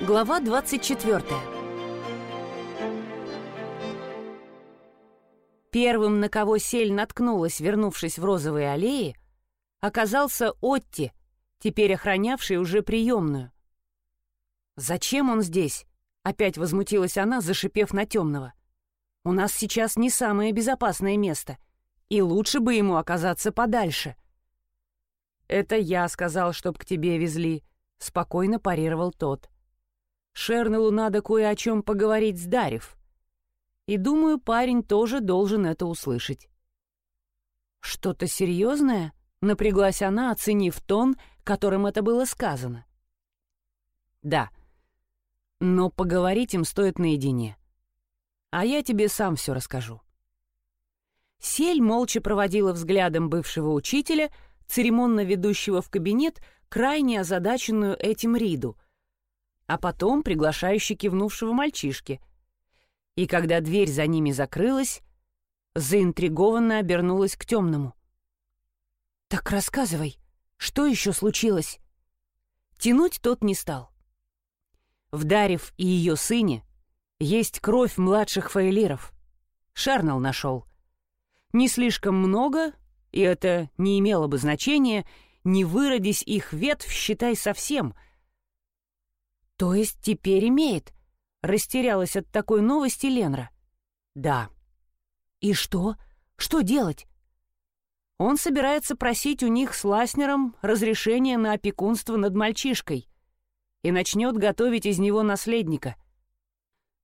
Глава 24 Первым, на кого сель наткнулась, вернувшись в розовые аллеи, оказался Отти, теперь охранявший уже приемную. «Зачем он здесь?» — опять возмутилась она, зашипев на темного. «У нас сейчас не самое безопасное место, и лучше бы ему оказаться подальше». «Это я сказал, чтоб к тебе везли», — спокойно парировал тот. Шернелу надо кое о чем поговорить с Дарев. И думаю, парень тоже должен это услышать. «Что-то серьезное?» — напряглась она, оценив тон, которым это было сказано. «Да. Но поговорить им стоит наедине. А я тебе сам все расскажу». Сель молча проводила взглядом бывшего учителя, церемонно ведущего в кабинет, крайне озадаченную этим Риду — а потом приглашающе кивнувшего мальчишки. И когда дверь за ними закрылась, заинтригованно обернулась к темному. «Так рассказывай, что еще случилось?» Тянуть тот не стал. В Дарев и ее сыне есть кровь младших фаэлиров. Шарнал нашел. Не слишком много, и это не имело бы значения, не выродись их ветвь, считай, совсем — «То есть теперь имеет?» — растерялась от такой новости Ленра. «Да». «И что? Что делать?» Он собирается просить у них с Ласнером разрешение на опекунство над мальчишкой и начнет готовить из него наследника.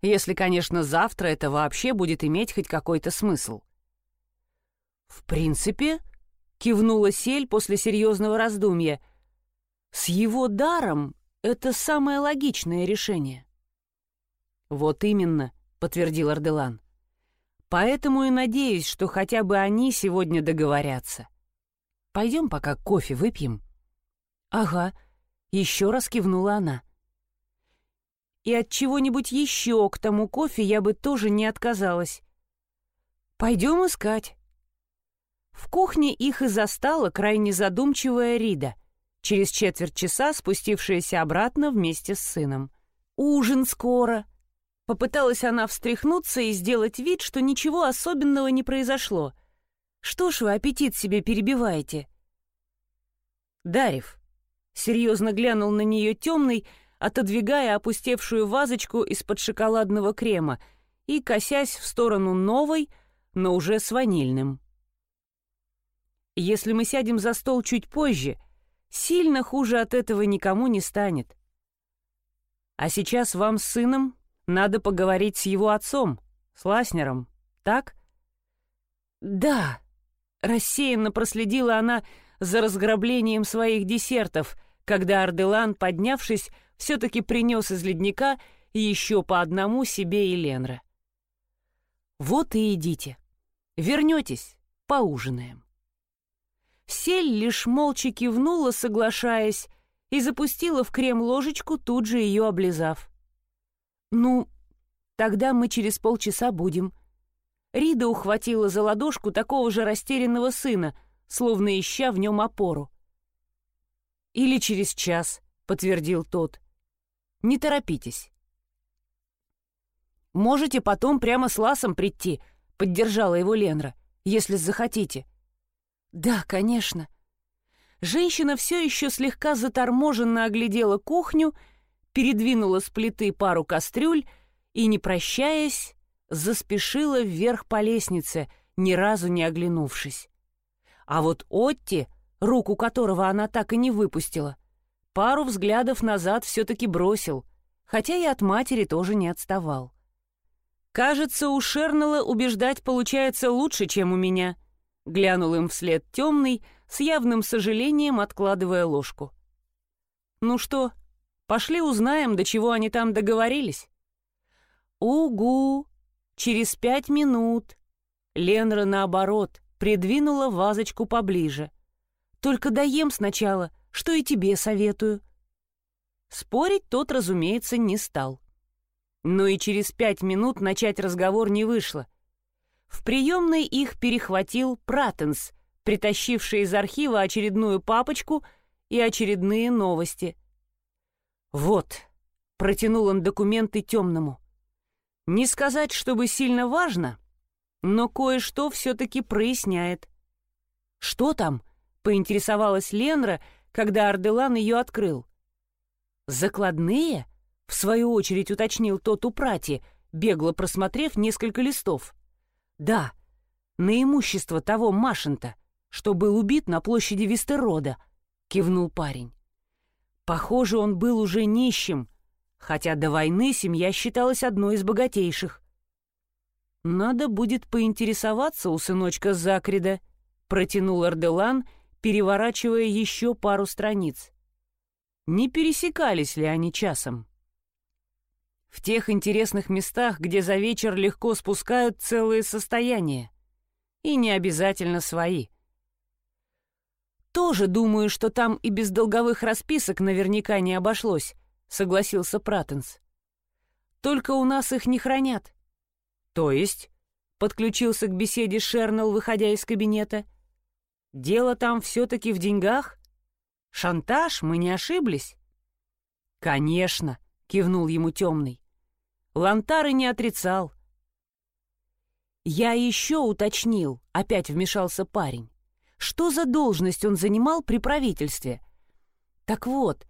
Если, конечно, завтра это вообще будет иметь хоть какой-то смысл. «В принципе», — кивнула Сель после серьезного раздумья, — «с его даром это самое логичное решение. Вот именно, подтвердил Арделан. Поэтому и надеюсь, что хотя бы они сегодня договорятся. Пойдем пока кофе выпьем. Ага, еще раз кивнула она. И от чего-нибудь еще к тому кофе я бы тоже не отказалась. Пойдем искать. В кухне их и застала крайне задумчивая Рида — через четверть часа спустившаяся обратно вместе с сыном. «Ужин скоро!» Попыталась она встряхнуться и сделать вид, что ничего особенного не произошло. «Что ж вы аппетит себе перебиваете?» Дарев серьезно глянул на нее темный, отодвигая опустевшую вазочку из-под шоколадного крема и косясь в сторону новой, но уже с ванильным. «Если мы сядем за стол чуть позже», Сильно хуже от этого никому не станет. А сейчас вам с сыном надо поговорить с его отцом, с Ласнером, так? Да. Рассеянно проследила она за разграблением своих десертов, когда Арделан, поднявшись, все-таки принес из ледника еще по одному себе и Ленра. Вот и идите. Вернетесь, поужинаем. Сель лишь молча кивнула, соглашаясь, и запустила в крем ложечку, тут же ее облизав. «Ну, тогда мы через полчаса будем». Рида ухватила за ладошку такого же растерянного сына, словно ища в нем опору. «Или через час», — подтвердил тот. «Не торопитесь». «Можете потом прямо с Ласом прийти», — поддержала его Ленра, «если захотите». «Да, конечно». Женщина все еще слегка заторможенно оглядела кухню, передвинула с плиты пару кастрюль и, не прощаясь, заспешила вверх по лестнице, ни разу не оглянувшись. А вот Отти, руку которого она так и не выпустила, пару взглядов назад все-таки бросил, хотя и от матери тоже не отставал. «Кажется, у Шернелла убеждать получается лучше, чем у меня», — Глянул им вслед темный, с явным сожалением откладывая ложку. «Ну что, пошли узнаем, до чего они там договорились?» «Угу! Через пять минут!» Ленра, наоборот, придвинула вазочку поближе. «Только доем сначала, что и тебе советую». Спорить тот, разумеется, не стал. Но и через пять минут начать разговор не вышло — в приемной их перехватил Пратенс, притащивший из архива очередную папочку и очередные новости. «Вот», Протянул он документы темному. Не сказать, чтобы сильно важно, но кое-что все-таки проясняет. «Что там?» — поинтересовалась Ленра, когда Арделан ее открыл. «Закладные?» — в свою очередь уточнил тот у прати, бегло просмотрев несколько листов. «Да, на имущество того Машента, что был убит на площади Вестерода», — кивнул парень. Похоже, он был уже нищим, хотя до войны семья считалась одной из богатейших. «Надо будет поинтересоваться у сыночка Закрида», — протянул Арделан, переворачивая еще пару страниц. Не пересекались ли они часом? В тех интересных местах, где за вечер легко спускают целые состояния. И не обязательно свои. «Тоже думаю, что там и без долговых расписок наверняка не обошлось», — согласился Пратенс. «Только у нас их не хранят». «То есть?» — подключился к беседе Шернелл, выходя из кабинета. «Дело там все-таки в деньгах? Шантаж? Мы не ошиблись?» «Конечно», — кивнул ему темный. Лантары не отрицал. «Я еще уточнил», — опять вмешался парень. «Что за должность он занимал при правительстве?» «Так вот,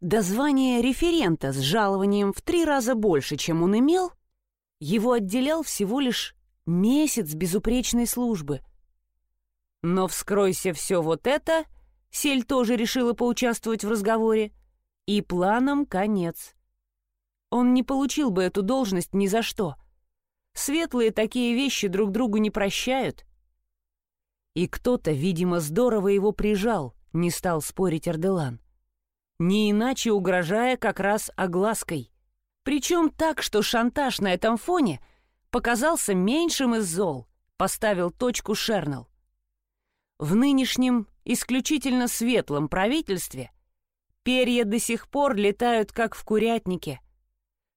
до звания референта с жалованием в три раза больше, чем он имел, его отделял всего лишь месяц безупречной службы. Но вскройся все вот это, Сель тоже решила поучаствовать в разговоре, и планом конец. Он не получил бы эту должность ни за что. Светлые такие вещи друг другу не прощают. И кто-то, видимо, здорово его прижал, не стал спорить Арделан не иначе угрожая как раз оглаской. Причем так, что шантаж на этом фоне показался меньшим из зол, поставил точку Шернелл. В нынешнем исключительно светлом правительстве перья до сих пор летают как в курятнике.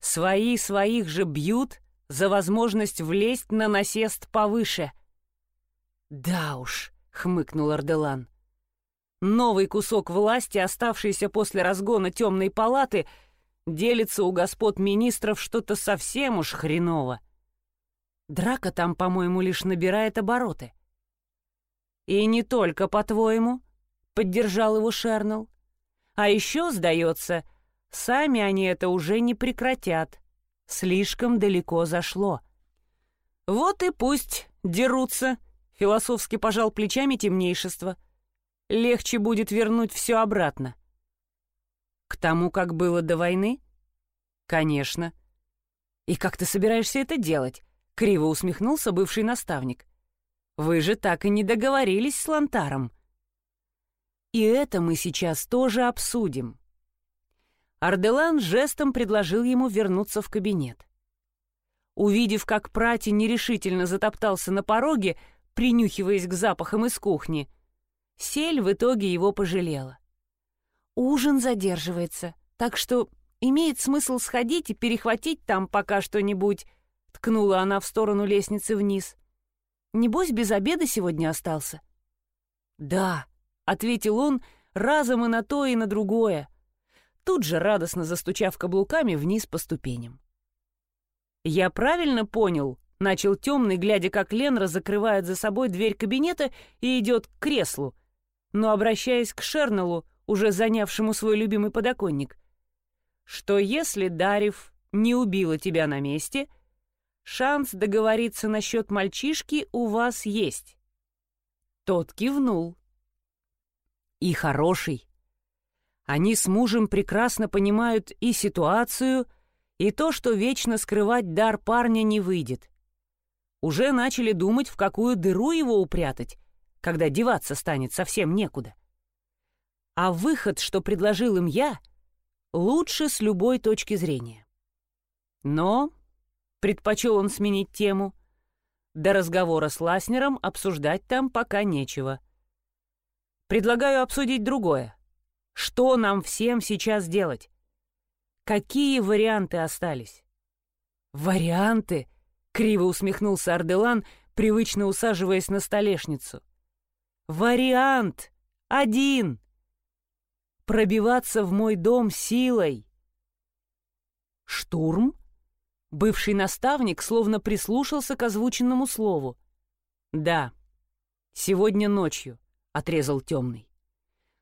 Свои своих же бьют за возможность влезть на насест повыше. «Да уж», — хмыкнул Арделан, Новый кусок власти, оставшийся после разгона темной палаты, делится у господ министров что-то совсем уж хреново. Драка там, по-моему, лишь набирает обороты. «И не только, по-твоему», — поддержал его Шернелл. «А еще, сдается, сами они это уже не прекратят. Слишком далеко зашло». «Вот и пусть дерутся», — философски пожал плечами темнейшество — легче будет вернуть все обратно. К тому, как было до войны? Конечно. И как ты собираешься это делать? Криво усмехнулся бывший наставник. Вы же так и не договорились с Лантаром. И это мы сейчас тоже обсудим. Арделан жестом предложил ему вернуться в кабинет. Увидев, как Прати нерешительно затоптался на пороге, принюхиваясь к запахам из кухни, Сель в итоге его пожалела. «Ужин задерживается, так что имеет смысл сходить и перехватить там пока что-нибудь», — ткнула она в сторону лестницы вниз. «Небось, без обеда сегодня остался?» «Да», — ответил он, разом и на то, и на другое, тут же радостно застучав каблуками вниз по ступеням. «Я правильно понял?» — начал темный, глядя, как Ленра закрывает за собой дверь кабинета и идет к креслу, но обращаясь к Шернеллу, уже занявшему свой любимый подоконник, что если Дарев не убила тебя на месте, шанс договориться насчет мальчишки у вас есть. Тот кивнул. И хороший. Они с мужем прекрасно понимают и ситуацию, и то, что вечно скрывать дар парня не выйдет. Уже начали думать, в какую дыру его упрятать, когда деваться станет совсем некуда. А выход, что предложил им я, лучше с любой точки зрения. Но, предпочел он сменить тему, до разговора с Ласнером обсуждать там пока нечего. Предлагаю обсудить другое. Что нам всем сейчас делать? Какие варианты остались? Варианты? Криво усмехнулся Арделан, привычно усаживаясь на столешницу. Вариант один. Пробиваться в мой дом силой. «Штурм?» Бывший наставник словно прислушался к озвученному слову. «Да, сегодня ночью», — отрезал темный.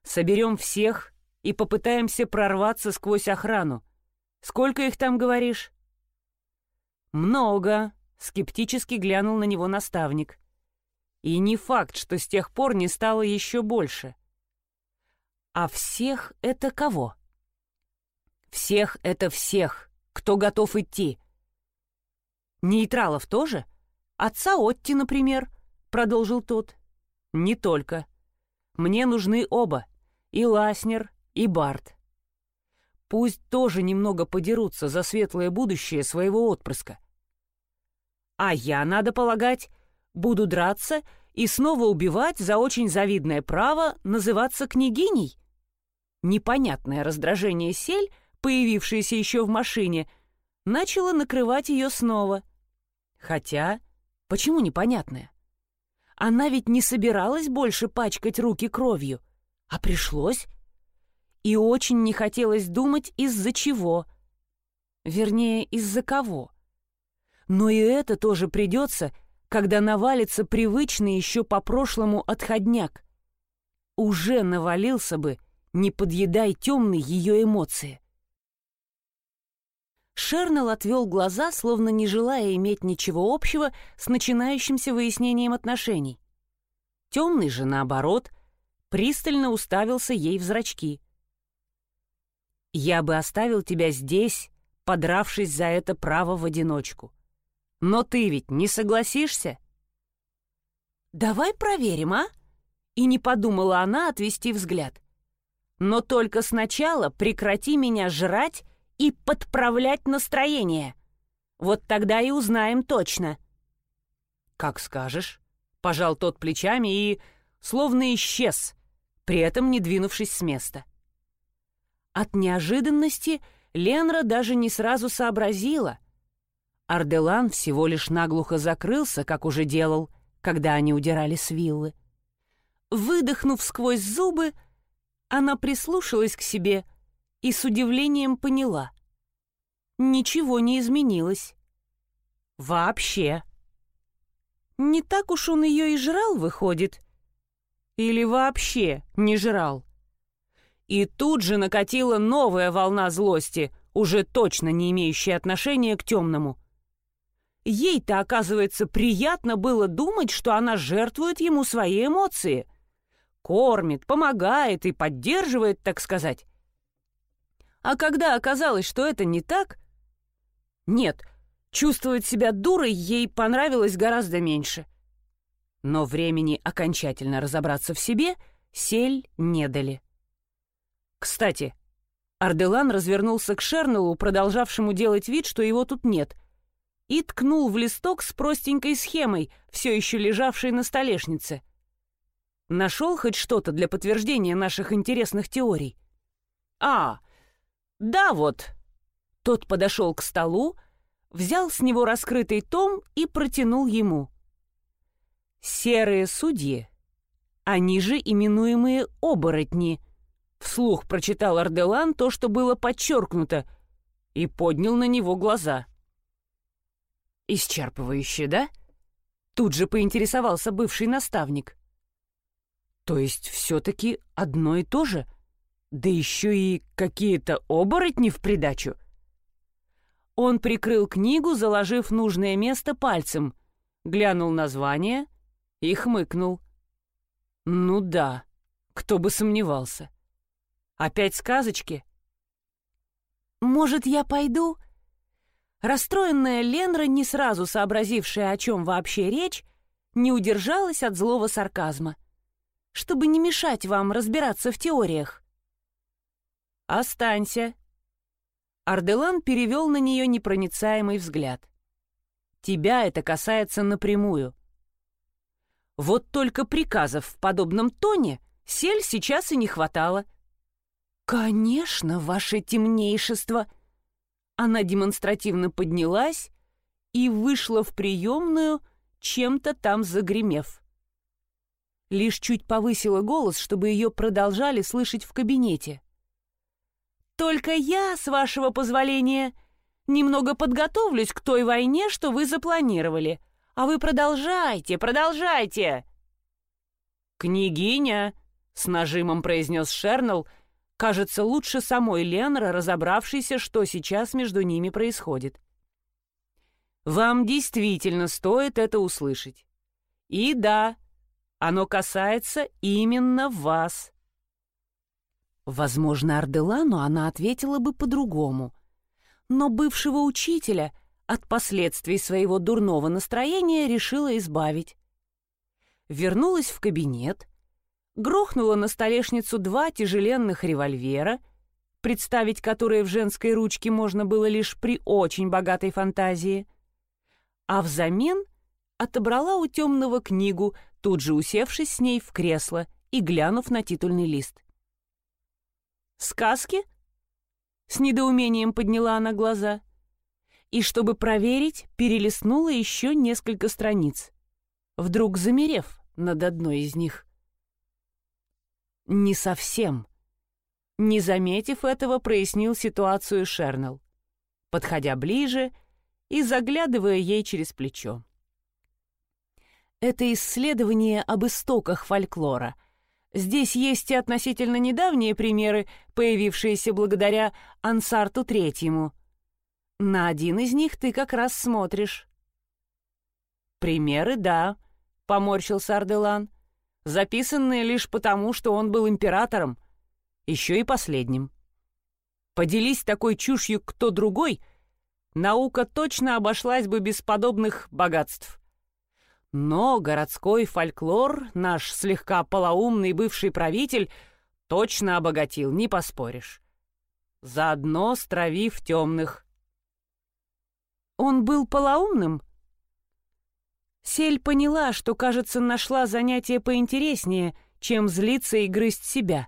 «Соберем всех и попытаемся прорваться сквозь охрану. Сколько их там, говоришь?» «Много», — скептически глянул на него наставник. «И не факт, что с тех пор не стало еще больше». «А всех это кого?» «Всех это всех, кто готов идти». «Нейтралов тоже? Отца Отти, например?» — продолжил тот. «Не только. Мне нужны оба, и Ласнер, и Барт. Пусть тоже немного подерутся за светлое будущее своего отпрыска. А я, надо полагать, буду драться и снова убивать за очень завидное право называться княгиней? Непонятное раздражение сель, появившееся еще в машине, начало накрывать ее снова. Хотя, почему непонятное? Она ведь не собиралась больше пачкать руки кровью, а пришлось и очень не хотелось думать, из-за чего. Вернее, из-за кого. Но и это тоже придется, когда навалится привычный еще по-прошлому отходняк. Уже навалился бы, не подъедай темный ее эмоции. Шернел отвел глаза, словно не желая иметь ничего общего с начинающимся выяснением отношений. Темный же, наоборот, пристально уставился ей в зрачки — я бы оставил тебя здесь, подравшись за это право в одиночку. Но ты ведь не согласишься? Давай проверим, а? И не подумала она отвести взгляд. Но только сначала прекрати меня жрать и подправлять настроение. Вот тогда и узнаем точно. Как скажешь. Пожал тот плечами и словно исчез, при этом не двинувшись с места. От неожиданности Ленра даже не сразу сообразила. Арделан всего лишь наглухо закрылся, как уже делал, когда они удирали с виллы. Выдохнув сквозь зубы, она прислушалась к себе и с удивлением поняла. Ничего не изменилось. Вообще. Не так уж он ее и жрал, выходит. Или вообще не жрал. И тут же накатила новая волна злости, уже точно не имеющая отношения к темному. Ей-то, оказывается, приятно было думать, что она жертвует ему свои эмоции. Кормит, помогает и поддерживает, так сказать. А когда оказалось, что это не так... Нет, чувствовать себя дурой ей понравилось гораздо меньше. Но времени окончательно разобраться в себе сель не дали. Кстати, Арделан развернулся к Шернеллу, продолжавшему делать вид, что его тут нет, и ткнул в листок с простенькой схемой, все еще лежавшей на столешнице. Нашел хоть что-то для подтверждения наших интересных теорий? А, да вот. Тот подошел к столу, взял с него раскрытый том и протянул ему. Серые судьи, они же именуемые оборотни — Вслух прочитал Арделан то, что было подчеркнуто, и поднял на него глаза. «Исчерпывающе, да?» Тут же поинтересовался бывший наставник. «То есть все-таки одно и то же? Да еще и какие-то оборотни в придачу?» Он прикрыл книгу, заложив нужное место пальцем, глянул название и хмыкнул. «Ну да, кто бы сомневался». Опять сказочки? Может, я пойду? Расстроенная Ленра, не сразу сообразившая, о чем вообще речь, не удержалась от злого сарказма. Чтобы не мешать вам разбираться в теориях. «Останься». Арделан перевел на нее непроницаемый взгляд. «Тебя это касается напрямую. Вот только приказов в подобном тоне сель сейчас и не хватало». «Конечно, ваше темнейшество!» Она демонстративно поднялась и вышла в приемную, чем-то там загремев. Лишь чуть повысила голос, чтобы ее продолжали слышать в кабинете. «Только я, с вашего позволения, Немного подготовлюсь к той войне, что вы запланировали. А вы продолжайте, продолжайте!» «Княгиня!» — с нажимом произнес Шернелл, кажется, лучше самой Ленра, разобравшейся, что сейчас между ними происходит. «Вам действительно стоит это услышать. И да, оно касается именно вас». Возможно, Арделану она ответила бы по-другому. Но бывшего учителя от последствий своего дурного настроения решила избавить. Вернулась в кабинет, грохнула на столешницу два тяжеленных револьвера, представить которые в женской ручке можно было лишь при очень богатой фантазии, а взамен отобрала у темного книгу, тут же усевшись с ней в кресло и глянув на титульный лист. «Сказки?» С недоумением подняла она глаза. И, чтобы проверить, перелистнула еще несколько страниц, вдруг замерев над одной из них. «Не совсем». Не заметив этого, прояснил ситуацию Шернелл, подходя ближе и заглядывая ей через плечо. Это исследование об истоках фольклора — Здесь есть и относительно недавние примеры, появившиеся благодаря Ансарту Третьему. На один из них ты как раз смотришь. «Примеры, да», — поморщился Арделан, записанные лишь потому, что он был императором, еще и последним. Поделись такой чушью кто другой, наука точно обошлась бы без подобных богатств. Но городской фольклор наш слегка полоумный бывший правитель точно обогатил, не поспоришь. Заодно стравив темных. Он был полоумным? Сель поняла, что, кажется, нашла занятие поинтереснее, чем злиться и грызть себя.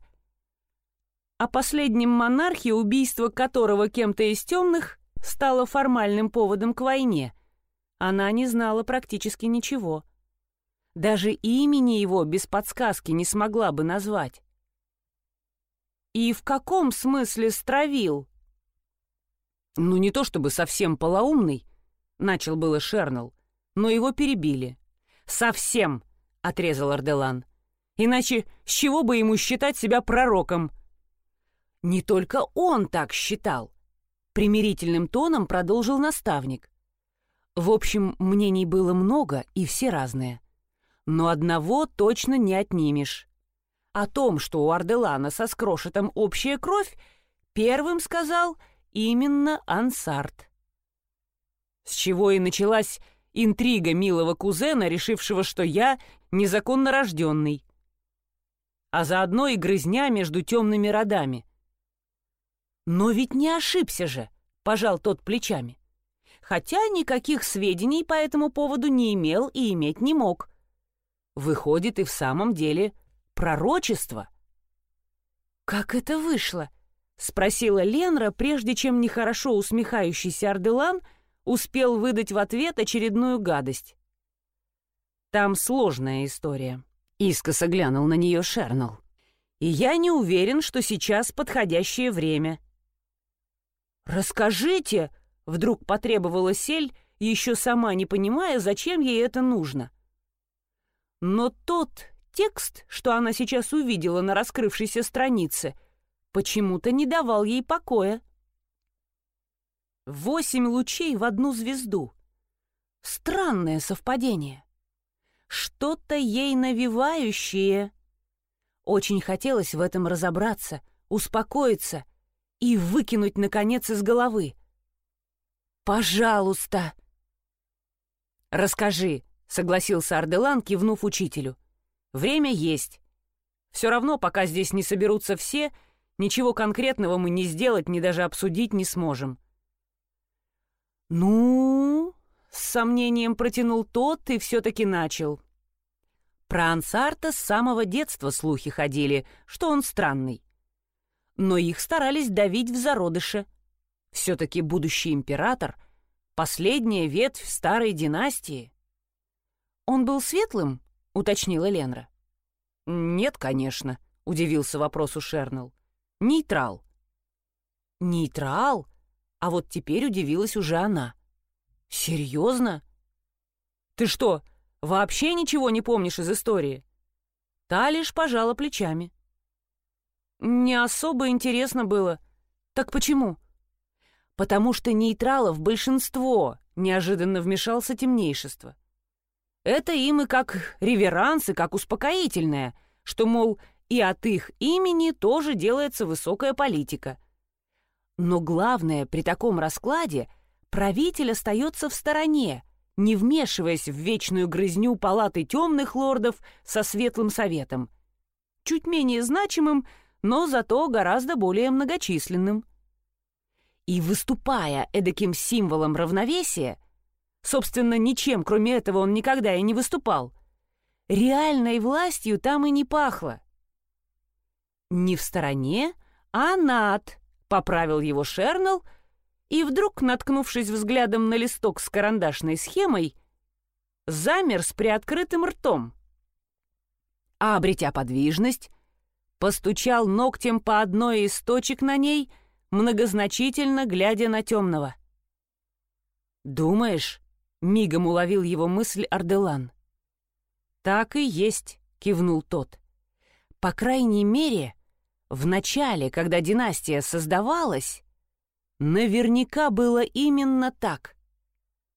О последнем монархе, убийство которого кем-то из темных, стало формальным поводом к войне — она не знала практически ничего. Даже имени его без подсказки не смогла бы назвать. И в каком смысле стравил? Ну, не то чтобы совсем полоумный, начал было Шернелл, но его перебили. Совсем, отрезал Арделан. Иначе с чего бы ему считать себя пророком? Не только он так считал. Примирительным тоном продолжил наставник. В общем, мнений было много и все разные. Но одного точно не отнимешь. О том, что у Арделана со скрошетом общая кровь, первым сказал именно Ансарт. С чего и началась интрига милого кузена, решившего, что я незаконно рожденный. А заодно и грызня между темными родами. Но ведь не ошибся же, пожал тот плечами хотя никаких сведений по этому поводу не имел и иметь не мог. Выходит, и в самом деле пророчество. «Как это вышло?» — спросила Ленра, прежде чем нехорошо усмехающийся Арделан успел выдать в ответ очередную гадость. «Там сложная история», — искоса глянул на нее Шернелл. «И я не уверен, что сейчас подходящее время». «Расскажите!» Вдруг потребовала Сель, еще сама не понимая, зачем ей это нужно. Но тот текст, что она сейчас увидела на раскрывшейся странице, почему-то не давал ей покоя. Восемь лучей в одну звезду. Странное совпадение. Что-то ей навевающее. Очень хотелось в этом разобраться, успокоиться и выкинуть, наконец, из головы. «Пожалуйста!» «Расскажи», — согласился Арделан, кивнув учителю. «Время есть. Все равно, пока здесь не соберутся все, ничего конкретного мы ни сделать, ни даже обсудить не сможем». «Ну...» — с сомнением протянул тот и все-таки начал. Про Ансарта с самого детства слухи ходили, что он странный. Но их старались давить в зародыше. Все-таки будущий император — последняя ветвь старой династии. «Он был светлым?» — уточнила Ленра. «Нет, конечно», — удивился вопросу Шернелл. «Нейтрал». «Нейтрал? А вот теперь удивилась уже она. «Серьезно? Ты что, вообще ничего не помнишь из истории?» Та лишь пожала плечами. «Не особо интересно было. Так почему?» «Потому что нейтралов большинство», — неожиданно вмешался темнейшество. «Это им и как реверанс, и как успокоительное, что, мол, и от их имени тоже делается высокая политика. Но главное при таком раскладе правитель остается в стороне, не вмешиваясь в вечную грызню палаты темных лордов со светлым советом. Чуть менее значимым, но зато гораздо более многочисленным. И выступая эдаким символом равновесия, собственно, ничем кроме этого он никогда и не выступал, реальной властью там и не пахло. Не в стороне, а над, поправил его Шернелл, и вдруг, наткнувшись взглядом на листок с карандашной схемой, замер с приоткрытым ртом. А, обретя подвижность, постучал ногтем по одной из точек на ней, многозначительно глядя на темного. «Думаешь?» — мигом уловил его мысль Арделан. «Так и есть», — кивнул тот. «По крайней мере, в начале, когда династия создавалась, Наверняка было именно так.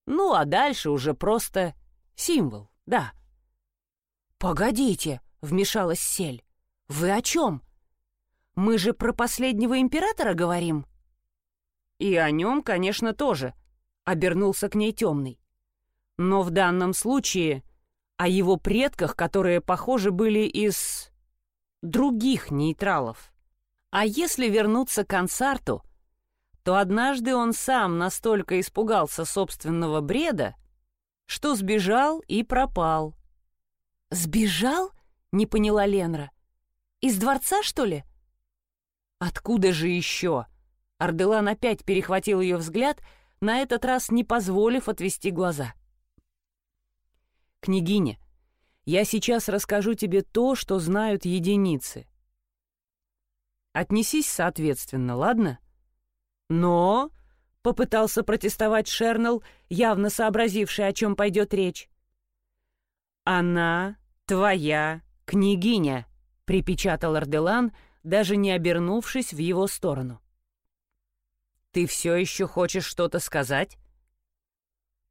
Ну, а дальше уже просто символ, да. «Погодите», — вмешалась Сель. «Вы о чем? Мы же про последнего императора говорим?» «И о нем, конечно, тоже», — обернулся к ней темный. «Но в данном случае о его предках, которые, похоже, были из других нейтралов. А если вернуться к концарту, то однажды он сам настолько испугался собственного бреда, что сбежал и пропал. «Сбежал?» — не поняла Ленра. «Из дворца, что ли?» «Откуда же еще?» Арделан опять перехватил ее взгляд, на этот раз не позволив отвести глаза. «Княгиня, я сейчас расскажу тебе то, что знают единицы. Отнесись соответственно, ладно?» «Но...» — попытался протестовать Шернелл, явно сообразивший, о чем пойдет речь. «Она твоя княгиня», — припечатал Арделан, даже не обернувшись в его сторону. «Ты все еще хочешь что-то сказать?»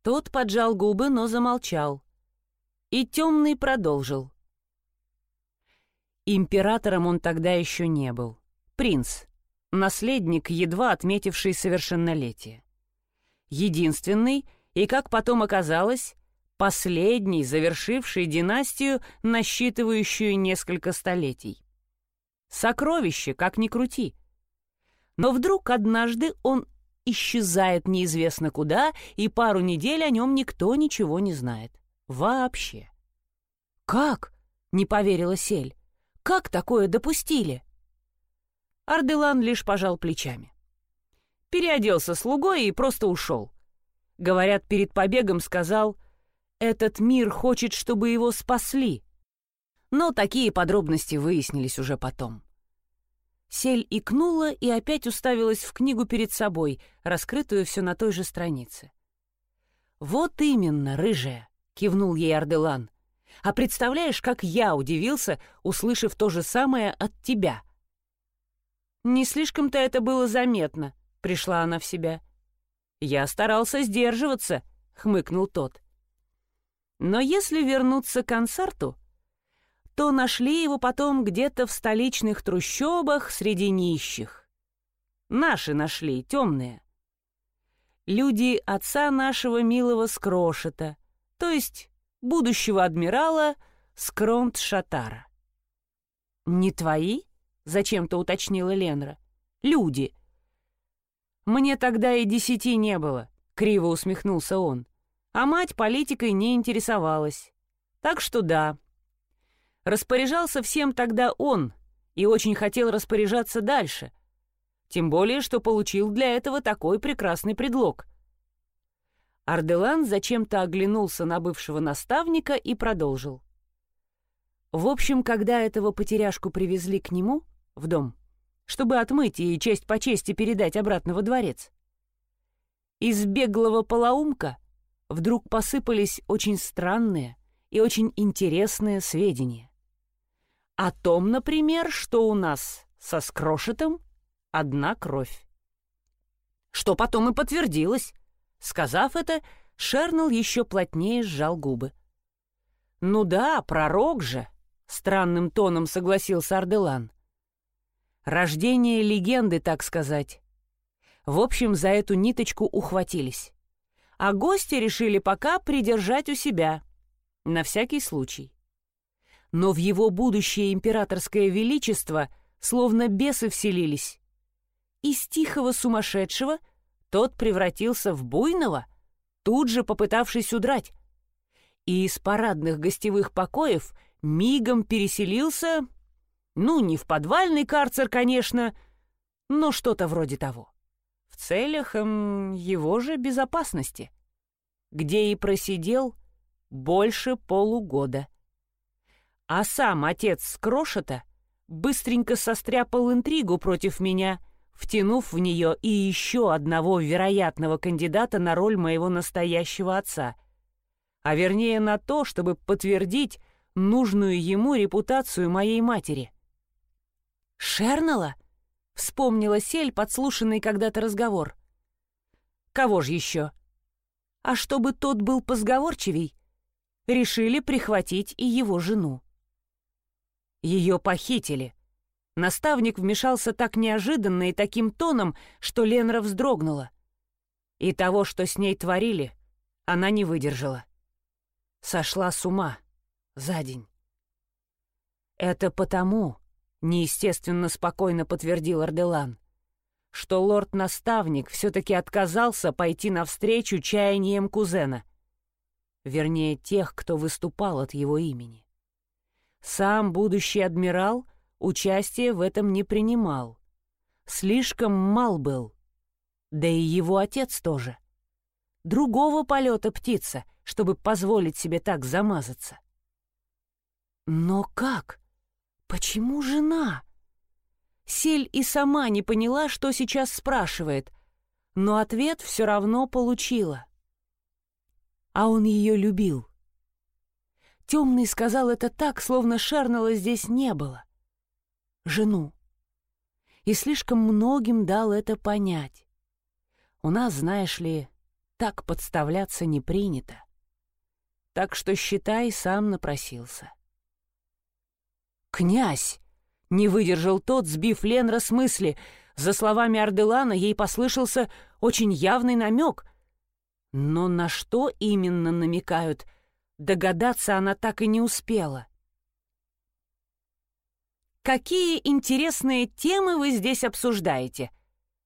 Тот поджал губы, но замолчал. И темный продолжил. Императором он тогда еще не был. Принц наследник, едва отметивший совершеннолетие. Единственный и, как потом оказалось, последний, завершивший династию, насчитывающую несколько столетий. Сокровище, как ни крути. Но вдруг однажды он исчезает неизвестно куда, и пару недель о нем никто ничего не знает. Вообще. «Как?» — не поверила Сель. «Как такое допустили?» Арделан лишь пожал плечами. Переоделся слугой и просто ушел. Говорят, перед побегом сказал, «Этот мир хочет, чтобы его спасли». Но такие подробности выяснились уже потом. Сель икнула и опять уставилась в книгу перед собой, раскрытую все на той же странице. «Вот именно, рыжая!» — кивнул ей Арделан. «А представляешь, как я удивился, услышав то же самое от тебя?» Не слишком-то это было заметно, пришла она в себя. Я старался сдерживаться, хмыкнул тот. Но если вернуться к концерту, то нашли его потом где-то в столичных трущобах среди нищих. Наши нашли, темные. Люди отца нашего милого Скрошета, то есть будущего адмирала Скронт-Шатара. «Не твои?» — зачем-то уточнила Ленра. «Люди». «Мне тогда и десяти не было», — криво усмехнулся он. «А мать политикой не интересовалась. Так что да». Распоряжался всем тогда он и очень хотел распоряжаться дальше. Тем более, что получил для этого такой прекрасный предлог. Арделан зачем-то оглянулся на бывшего наставника и продолжил. В общем, когда этого потеряшку привезли к нему, в дом, чтобы отмыть и честь по чести передать обратно во дворец. Из беглого полоумка вдруг посыпались очень странные и очень интересные сведения. О том, например, что у нас со скрошетом одна кровь. Что потом и подтвердилось. Сказав это, Шернел еще плотнее сжал губы. «Ну да, пророк же», — странным тоном согласился Арделан. «Рождение легенды, так сказать». В общем, за эту ниточку ухватились. А гости решили пока придержать у себя. На всякий случай. Но в его будущее императорское величество словно бесы вселились. Из тихого сумасшедшего тот превратился в буйного, тут же попытавшись удрать. И из парадных гостевых покоев мигом переселился, ну, не в подвальный карцер, конечно, но что-то вроде того в целях эм, его же безопасности, где и просидел больше полугода. А сам отец Скрошета быстренько состряпал интригу против меня, втянув в нее и еще одного вероятного кандидата на роль моего настоящего отца, а вернее на то, чтобы подтвердить нужную ему репутацию моей матери. «Шернала?» Вспомнила Сель, подслушанный когда-то разговор. Кого же еще? А чтобы тот был позговорчивей, решили прихватить и его жену. Ее похитили. Наставник вмешался так неожиданно и таким тоном, что Ленра вздрогнула. И того, что с ней творили, она не выдержала. Сошла с ума за день. Это потому, неестественно спокойно подтвердил Арделан, что лорд-наставник все-таки отказался пойти навстречу чаяниям кузена. Вернее, тех, кто выступал от его имени. Сам будущий адмирал участия в этом не принимал. Слишком мал был. Да и его отец тоже. Другого полета птица, чтобы позволить себе так замазаться. Но как? Почему жена? Сель и сама не поняла, что сейчас спрашивает, но ответ все равно получила. А он ее любил. Темный сказал это так, словно Шернела здесь не было. Жену. И слишком многим дал это понять. У нас, знаешь ли, так подставляться не принято. Так что, считай, сам напросился. «Князь!» — не выдержал тот, сбив Ленра с мысли. За словами Арделана ей послышался очень явный намек. Но на что именно намекают, догадаться она так и не успела. «Какие интересные темы вы здесь обсуждаете?»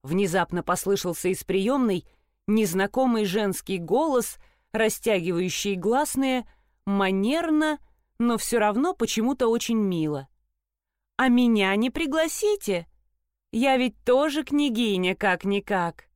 Внезапно послышался из приемной незнакомый женский голос, растягивающий гласные, манерно — но все равно почему-то очень мило. «А меня не пригласите? Я ведь тоже княгиня, как-никак».